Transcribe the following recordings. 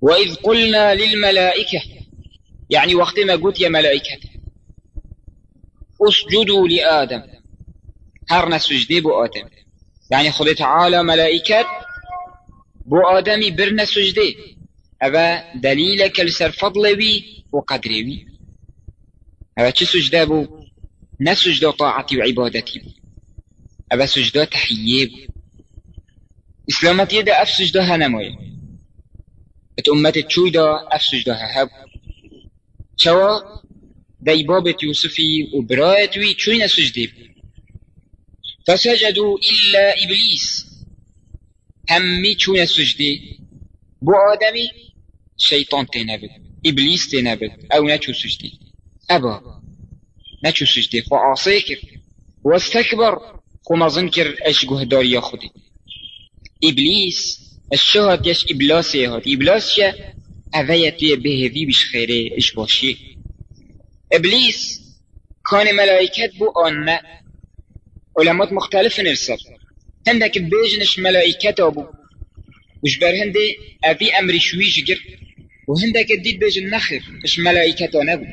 وإذ قلنا للملائكة يعني وقت ما قلت يا ملائكة أسجدوا لآدم. هرنا سجدي بو آدم. يعني خد تعالى ملائكة بو آدمي برنا سجدي أبا دليلك لسر فضل بي وقدري بي أبا چه سجده بو؟ نه طاعتي وعبادتي بو. أبا سجده تحيي بو. إسلامتي ده أف سجده هنموي ات أمت چوي ده أف سجده هب شوا دي بابت يوسفي وبرايتوي چوين سجده بو فسجدوا إلا إبليس. همي چون سجده بو آدمي شيطان تنبت إبليس تنبت أو نچو سجده أبا. نچو سجده خو عاصي واستكبر. مظن كر. اش جهداري يا خودي إبليس الشهد يش إبلاس يهات إبلاس شا أذية بهذي بش خيره إش باشي إبليس كان ملائكات بو آنه علمات مختلف نرسل هندك بيجنش ملائكة أبو. وش بر أبي أمر شوي جر وهندك الديد بيجن نخر إش ملائكة نبو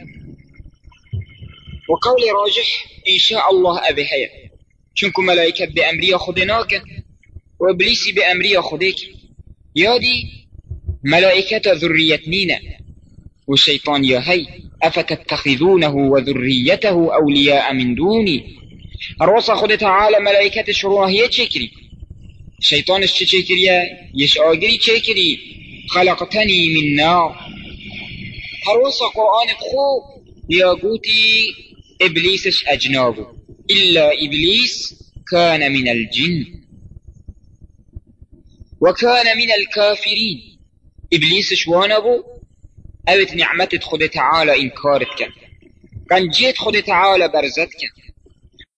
وقول راجح إن شاء الله أبي حيا شنكو ملائكة بأمري خدناك وإبليسي بأمري خديك يادي ملائكة ذرية نينا والشيطان يا هي أفتتخذونه وذريته أولياء من دوني؟ الروصة خود تعالى ملائكة شروع هي تشكري شيطان تشكري يش آجري تشكري خلقتني من نار. الروصة قرآن خو ياقوتي إبليسش أجنابه إلا إبليس كان من الجن. وكان من الكافرين. إبليس شوانبو أبت نعمة خود تعالى إنكارت كان جيت خود تعالى برزت كان